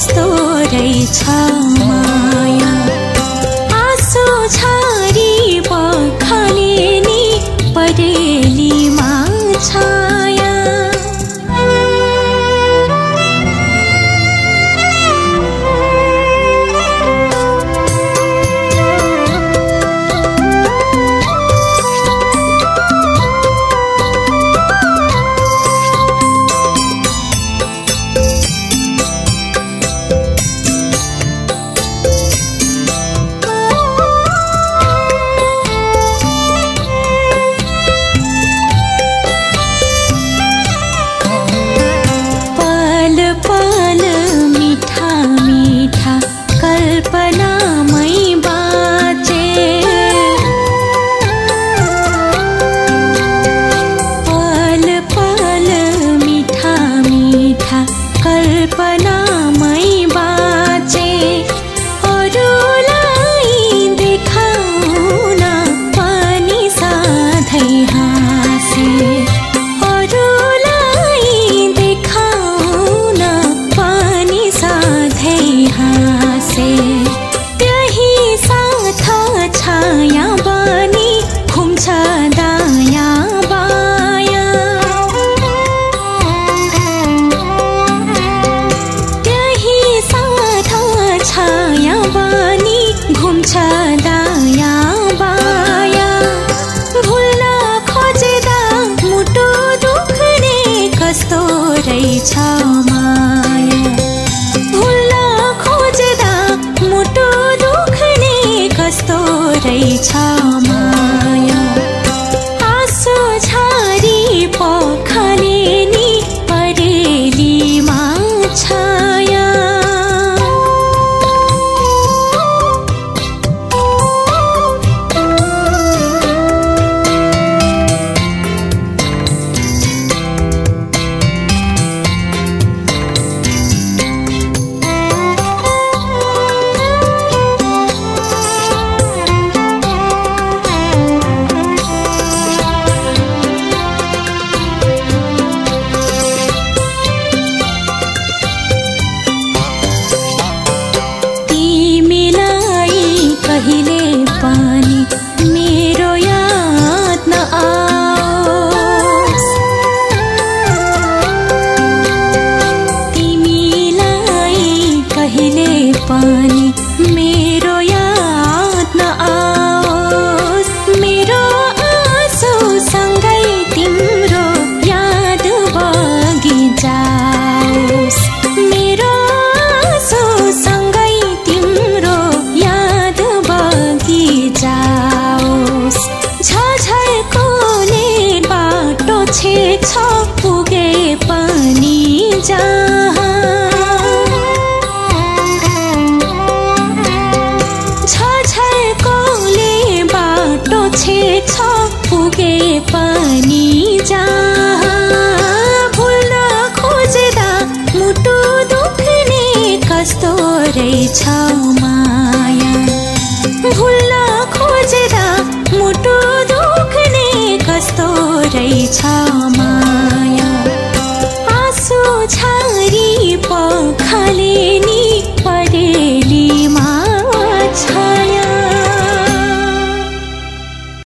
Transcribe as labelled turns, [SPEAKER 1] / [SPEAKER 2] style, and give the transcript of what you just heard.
[SPEAKER 1] कस्तो रहेछ माया? 唱。तिमीलाई कहिले पानी मेरो याद नआ छौ